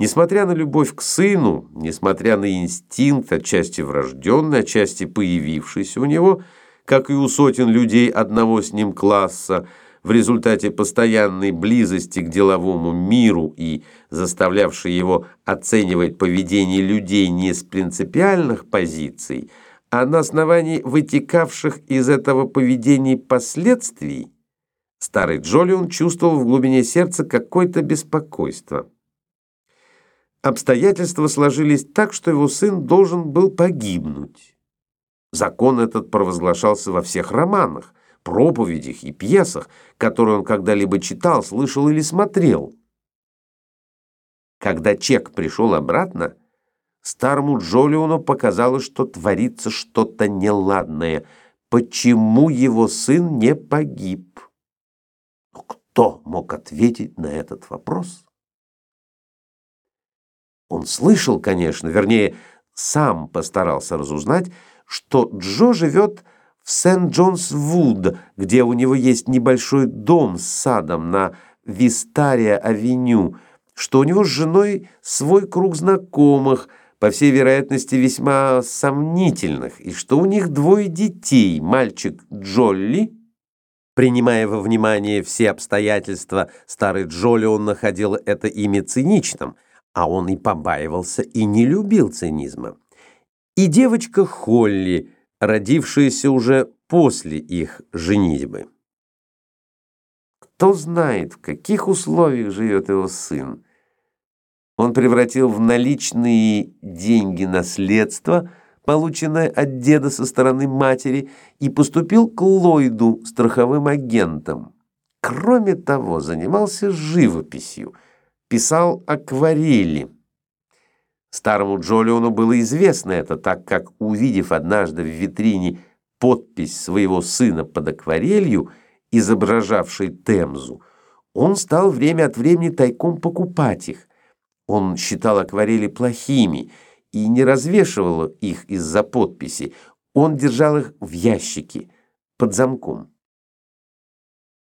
Несмотря на любовь к сыну, несмотря на инстинкт, отчасти врожденный, отчасти появившийся у него, как и у сотен людей одного с ним класса, в результате постоянной близости к деловому миру и заставлявшей его оценивать поведение людей не с принципиальных позиций, а на основании вытекавших из этого поведения последствий, старый Джолион чувствовал в глубине сердца какое-то беспокойство. Обстоятельства сложились так, что его сын должен был погибнуть. Закон этот провозглашался во всех романах, проповедях и пьесах, которые он когда-либо читал, слышал или смотрел. Когда Чек пришел обратно, старому Джолиону показалось, что творится что-то неладное. Почему его сын не погиб? Кто мог ответить на этот вопрос? Он слышал, конечно, вернее, сам постарался разузнать, что Джо живет в Сент-Джонс-Вуд, где у него есть небольшой дом с садом на Вистария-авеню, что у него с женой свой круг знакомых, по всей вероятности весьма сомнительных, и что у них двое детей, мальчик Джолли, принимая во внимание все обстоятельства, старый Джолли он находил это имя циничным – а он и побаивался, и не любил цинизма. И девочка Холли, родившаяся уже после их женитьбы. Кто знает, в каких условиях живет его сын. Он превратил в наличные деньги наследство, полученное от деда со стороны матери, и поступил к Ллойду страховым агентом. Кроме того, занимался живописью – писал акварели. Старому Джолиону было известно это, так как, увидев однажды в витрине подпись своего сына под акварелью, изображавшей Темзу, он стал время от времени тайком покупать их. Он считал акварели плохими и не развешивал их из-за подписи. Он держал их в ящике под замком.